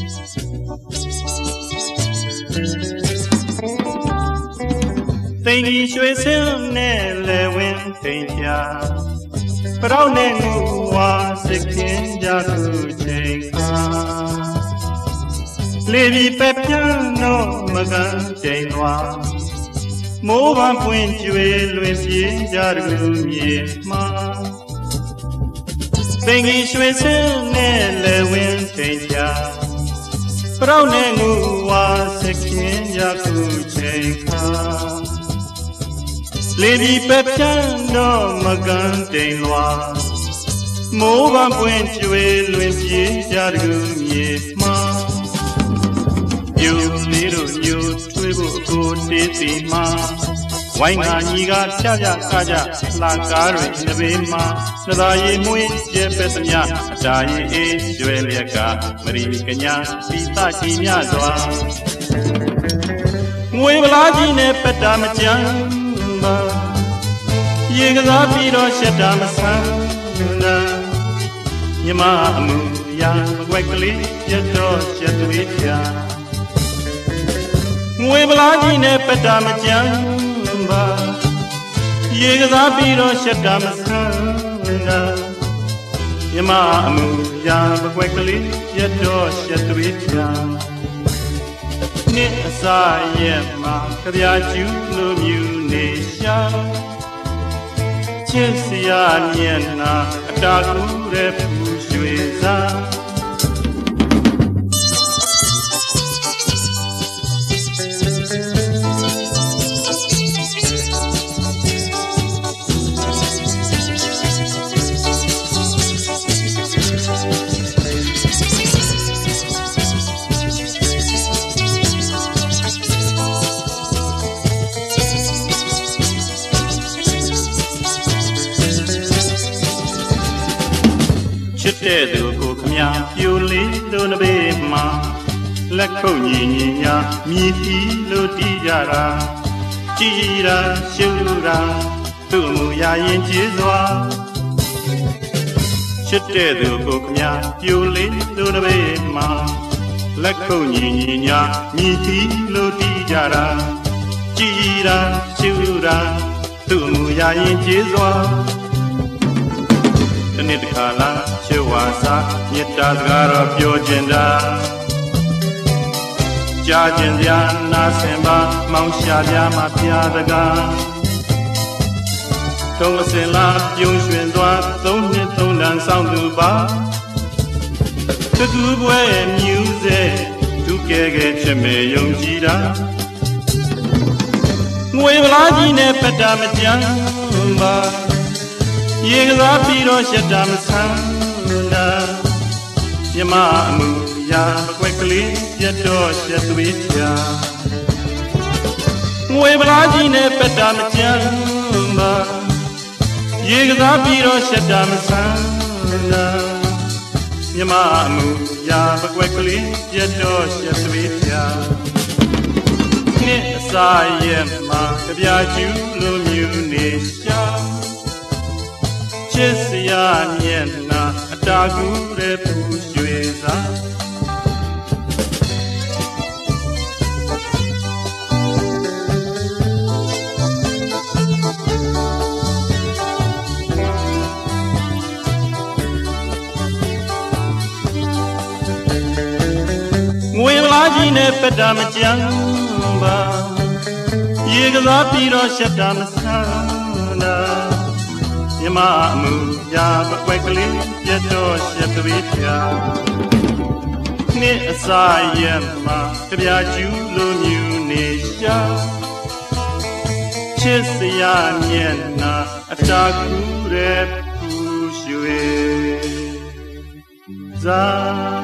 သိင်ကြီးရွှေစင်းနဲ့လဲဝင်းထိန်ပြပရောက်နဲ့ငူဝါစခင်ကြသူချိန်ခါလေဒီပက်ပြန်တော့မကန်ချိန်သွားမိုးပန်းပွင့်ကျွေလွင်ပြေးကြတကူမြေမှာသိင်ကြီးရွှေစင်းနဲ့လဲဝင်းထိန်ပြ ပရောက်နဲ့ငူဝါစခင်ကြသူချိန်ခါလေဒီပက်ပြန်တော့မကန်တိမ်လွာမိုးပန်းပွင့်ကျွေလွင်ပြေးကြတကူမြေမှာညူလေးတို့ညူထွေးဖို့ကိုတေးစီမှာ ဝိုင်းငါညီကဖြားဖြားကားကြလာကားတွေနှဘေးမှာသသာရီမွေးကျဲပဲသမျှအတာရီအေးကျွဲလျက်ကမရီကညာသီတကြီးမြစွာငွေပလားကြီးနဲ့ပက်တာမကြမ်းပါရေကစားပြီးတော့ရှက်တာမဆန်းနာမြမအမှုရာမကွက်ကလေးရတော့ရှက်သွေးပြငွေပလားကြီးနဲ့ပက်တာမကြမ်း ပါရေကစားပြီးတော့ရှက်တာမဆန်းနာမြမအမှုရာမကွက်ကလေးရတော့ရှက်သွေးပြနှစ်အစာရဲ့မှာကြပြကျူးလိုမြူနေရှာချစ်စရာမျက်နှာအတာကူတဲ့ပူရွှေစား တဲ့သူကိုခမပြိုလေးလိုနဘေးမှာလက်ခုပ်ညီညီညာမြည်ပြီးလို့တီးကြတာကြည်ရာရှုတာသူ့မူရာရင်ကျေးစွာချစ်တဲ့သူကိုခမပြိုလေးလိုနဘေးမှာလက်ခုပ်ညီညီညာမြည်ပြီးလို့တီးကြတာကြည်ရာရှုတာသူ့မူရာရင်ကျေးစွာ တစ်နှစ်တစ်ခါလားချစ်ဝါစာမေတ္တာစကားတော့ပြောကျင်တာကြားကျင်စရာနာဆင်ပါမောင်ရှာပြားမှာပြားတကားထုံးစင်လားပြုံးရွှင်သွားသုံးနှစ်သုံးတန်ဆောင်သူပါတကူပွဲမြူးစေသူကဲကဲချစ်မေယုံကြည်တာငွေပလားကြီးနဲ့ပက်တာမကြမ်းပါ ရေကစားပြီးတော့ရှက်တာမဆန်းနာမြမအမှုရာမကွက်ကလေးရတော့ရှက်သွေးချာငွေပလားကြီးနဲ့ပက်တာမကြမ်းပါရေကစားပြီးတော့ရှက်တာမဆန်းနာမြမအမှုရာမကွက်ကလေးရတော့ရှက်သွေးချာနှစ်အစာရဲ့မှာကြပြကျူးလိုမြူနေရှာ ချစ်စရာမျက်နှာအတာကူတဲ့ပူရွှေစားငွေပလားကြီးနဲ့ပက်တာမကြမ်းပါရေကစားပြီးတော့ရှက်တာမဆန်းတာ မြမအမှုရာပကွက်ကလေးပြတ်တော့ရှက်သွေးပြနှစ်အစာရဲ့မှာတပြာကျူးလိုမြူနေရှာချစ်စရာမျက်နှာအတာကူတဲ့ပူရွှေစား